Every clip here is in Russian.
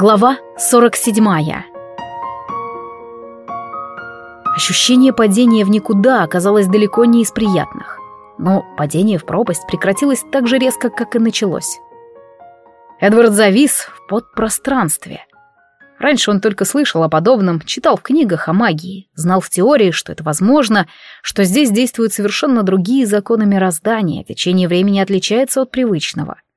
Глава 47 Ощущение падения в никуда оказалось далеко не из приятных. Но падение в пропасть прекратилось так же резко, как и началось. Эдвард завис в подпространстве. Раньше он только слышал о подобном, читал в книгах о магии, знал в теории, что это возможно, что здесь действуют совершенно другие законы мироздания, течение времени отличается от привычного —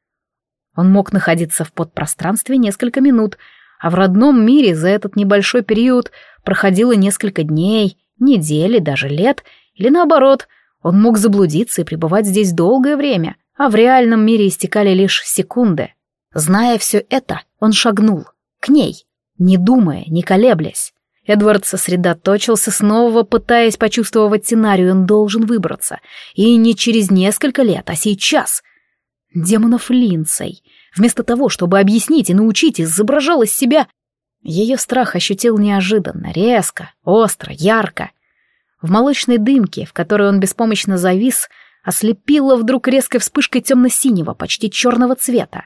он мог находиться в подпространстве несколько минут, а в родном мире за этот небольшой период проходило несколько дней, недели, даже лет, или наоборот, он мог заблудиться и пребывать здесь долгое время, а в реальном мире истекали лишь секунды. Зная все это, он шагнул к ней, не думая, не колеблясь. Эдвард сосредоточился снова, пытаясь почувствовать сценарий, он должен выбраться. И не через несколько лет, а сейчас — Демонов Линцей. Вместо того, чтобы объяснить и научить, изображал из себя... Ее страх ощутил неожиданно, резко, остро, ярко. В молочной дымке, в которой он беспомощно завис, ослепило вдруг резкой вспышкой темно-синего, почти черного цвета.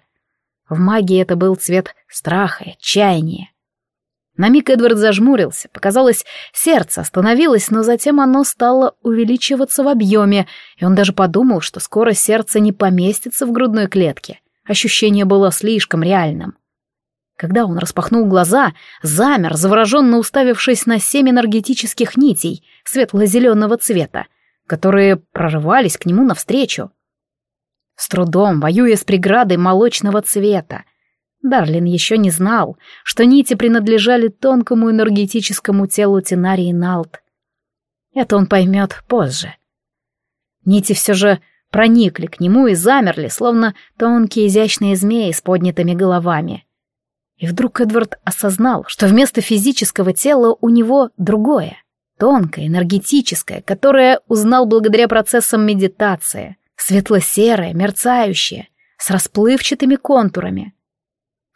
В магии это был цвет страха и отчаяния. На миг Эдвард зажмурился, показалось, сердце остановилось, но затем оно стало увеличиваться в объеме, и он даже подумал, что скоро сердце не поместится в грудной клетке. Ощущение было слишком реальным. Когда он распахнул глаза, замер, завороженно уставившись на семь энергетических нитей светло-зеленого цвета, которые прорывались к нему навстречу. С трудом, воюя с преградой молочного цвета, Дарлин еще не знал, что нити принадлежали тонкому энергетическому телу Тинарии Налт. Это он поймет позже. Нити все же проникли к нему и замерли, словно тонкие изящные змеи с поднятыми головами. И вдруг Эдвард осознал, что вместо физического тела у него другое, тонкое, энергетическое, которое узнал благодаря процессам медитации, светло-серое, мерцающее, с расплывчатыми контурами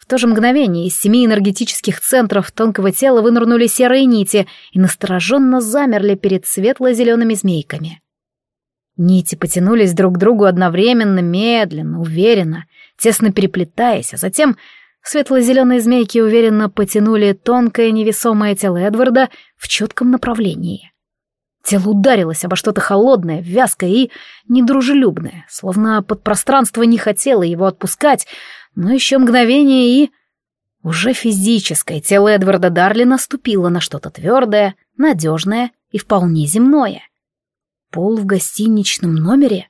то же мгновение из семи энергетических центров тонкого тела вынырнули серые нити и настороженно замерли перед светло-зелеными змейками. Нити потянулись друг к другу одновременно, медленно, уверенно, тесно переплетаясь, а затем светло-зеленые змейки уверенно потянули тонкое невесомое тело Эдварда в четком направлении. Тело ударилось обо что-то холодное, вязкое и недружелюбное, словно подпространство не хотело его отпускать, но еще мгновение и... Уже физическое тело Эдварда Дарлина ступило на что-то твердое, надежное и вполне земное. Пол в гостиничном номере?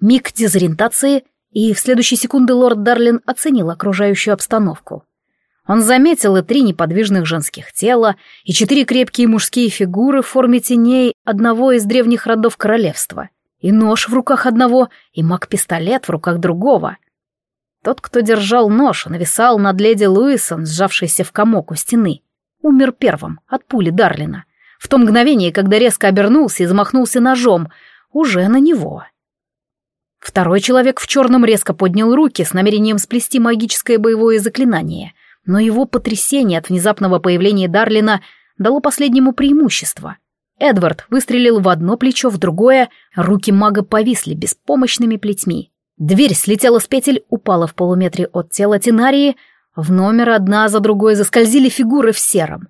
Миг дезориентации, и в следующие секунды лорд Дарлин оценил окружающую обстановку. Он заметил и три неподвижных женских тела, и четыре крепкие мужские фигуры в форме теней одного из древних родов королевства, и нож в руках одного, и маг-пистолет в руках другого — тот, кто держал нож, нависал над леди Луисон, сжавшейся в комок у стены. Умер первым от пули Дарлина. В то мгновение, когда резко обернулся и замахнулся ножом, уже на него. Второй человек в черном резко поднял руки с намерением сплести магическое боевое заклинание, но его потрясение от внезапного появления Дарлина дало последнему преимущество. Эдвард выстрелил в одно плечо, в другое, руки мага повисли беспомощными плетьми. Дверь слетела с петель, упала в полуметре от тела Тинарии, в номер одна за другой заскользили фигуры в сером.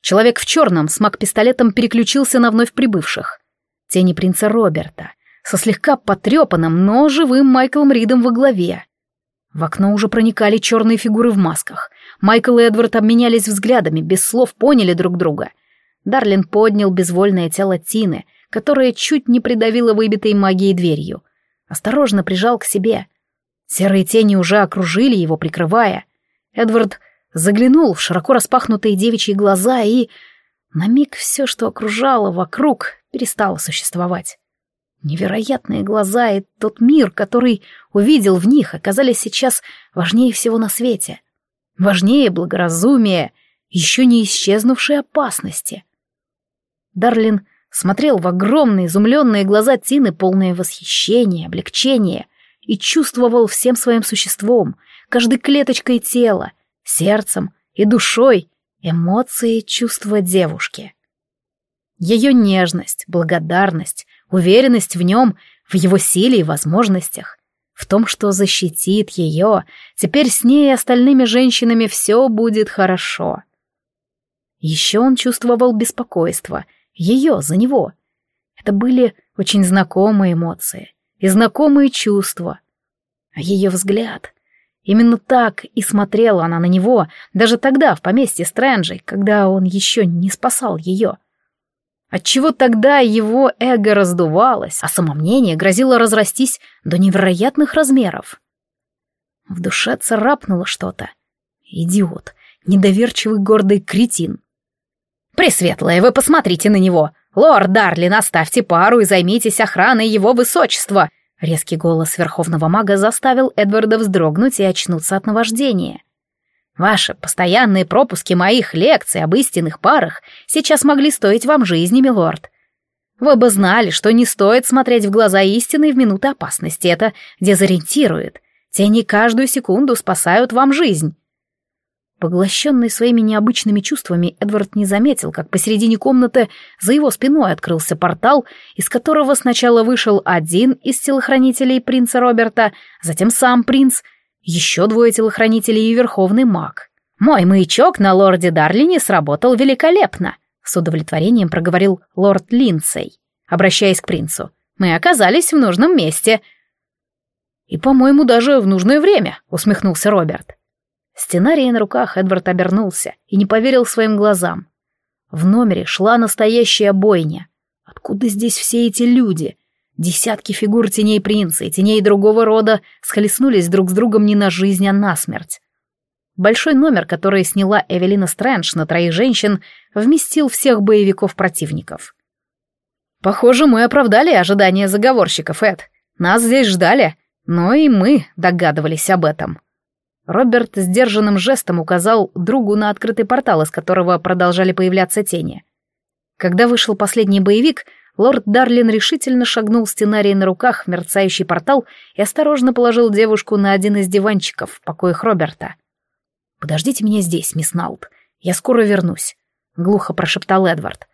Человек в черном с маг-пистолетом переключился на вновь прибывших. Тени принца Роберта, со слегка потрепанным, но живым Майклом Ридом во главе. В окно уже проникали черные фигуры в масках. Майкл и Эдвард обменялись взглядами, без слов поняли друг друга. Дарлин поднял безвольное тело Тины, которое чуть не придавило выбитой магией дверью — осторожно прижал к себе. Серые тени уже окружили его, прикрывая. Эдвард заглянул в широко распахнутые девичьи глаза, и на миг все, что окружало вокруг, перестало существовать. Невероятные глаза и тот мир, который увидел в них, оказались сейчас важнее всего на свете. Важнее благоразумия, еще не исчезнувшей опасности. Дарлин смотрел в огромные изумленные глаза Тины, полные восхищения, облегчения, и чувствовал всем своим существом, каждой клеточкой тела, сердцем и душой эмоции чувства девушки. Ее нежность, благодарность, уверенность в нем, в его силе и возможностях. в том, что защитит ее, теперь с ней и остальными женщинами все будет хорошо. Еще он чувствовал беспокойство, ее за него. Это были очень знакомые эмоции и знакомые чувства. А ее взгляд... Именно так и смотрела она на него, даже тогда, в поместье Стрэнджей, когда он еще не спасал ее. Отчего тогда его эго раздувалось, а самомнение грозило разрастись до невероятных размеров. В душе царапнуло что-то. Идиот, недоверчивый гордый кретин. «Пресветлая, вы посмотрите на него! Лорд Дарлин, оставьте пару и займитесь охраной его высочества!» Резкий голос верховного мага заставил Эдварда вздрогнуть и очнуться от наваждения. Ваши постоянные пропуски моих лекций об истинных парах сейчас могли стоить вам жизни, милорд. Вы бы знали, что не стоит смотреть в глаза истины в минуты опасности. Это дезориентирует. Тени каждую секунду спасают вам жизнь. Поглощенный своими необычными чувствами, Эдвард не заметил, как посередине комнаты за его спиной открылся портал, из которого сначала вышел один из телохранителей принца Роберта, затем сам принц — еще двое телохранителей и верховный маг. «Мой маячок на лорде Дарлине сработал великолепно», — с удовлетворением проговорил лорд Линдсей, обращаясь к принцу. «Мы оказались в нужном месте». «И, по-моему, даже в нужное время», — усмехнулся Роберт. Стенарий на руках Эдвард обернулся и не поверил своим глазам. В номере шла настоящая бойня. Откуда здесь все эти люди? Десятки фигур теней принца и теней другого рода схлестнулись друг с другом не на жизнь, а на смерть. Большой номер, который сняла Эвелина Стрэндж на троих женщин, вместил всех боевиков-противников. «Похоже, мы оправдали ожидания заговорщиков, Эд. Нас здесь ждали, но и мы догадывались об этом». Роберт сдержанным жестом указал другу на открытый портал, из которого продолжали появляться тени. Когда вышел последний боевик, лорд Дарлин решительно шагнул стенарий на руках в мерцающий портал и осторожно положил девушку на один из диванчиков в покоях Роберта. «Подождите меня здесь, мисс Наут. Я скоро вернусь», — глухо прошептал Эдвард.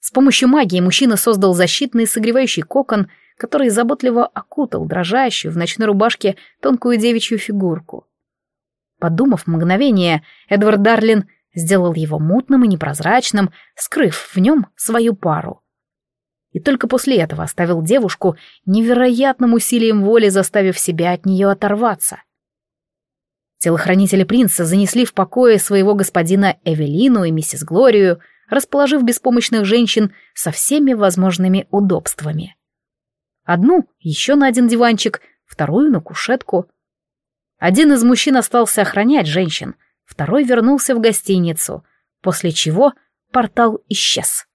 С помощью магии мужчина создал защитный согревающий кокон, который заботливо окутал дрожащую в ночной рубашке тонкую девичью фигурку. Подумав мгновение, Эдвард Дарлин сделал его мутным и непрозрачным, скрыв в нем свою пару — и только после этого оставил девушку невероятным усилием воли, заставив себя от нее оторваться. Телохранители принца занесли в покое своего господина Эвелину и миссис Глорию, расположив беспомощных женщин со всеми возможными удобствами. Одну еще на один диванчик, вторую на кушетку. Один из мужчин остался охранять женщин, второй вернулся в гостиницу, после чего портал исчез.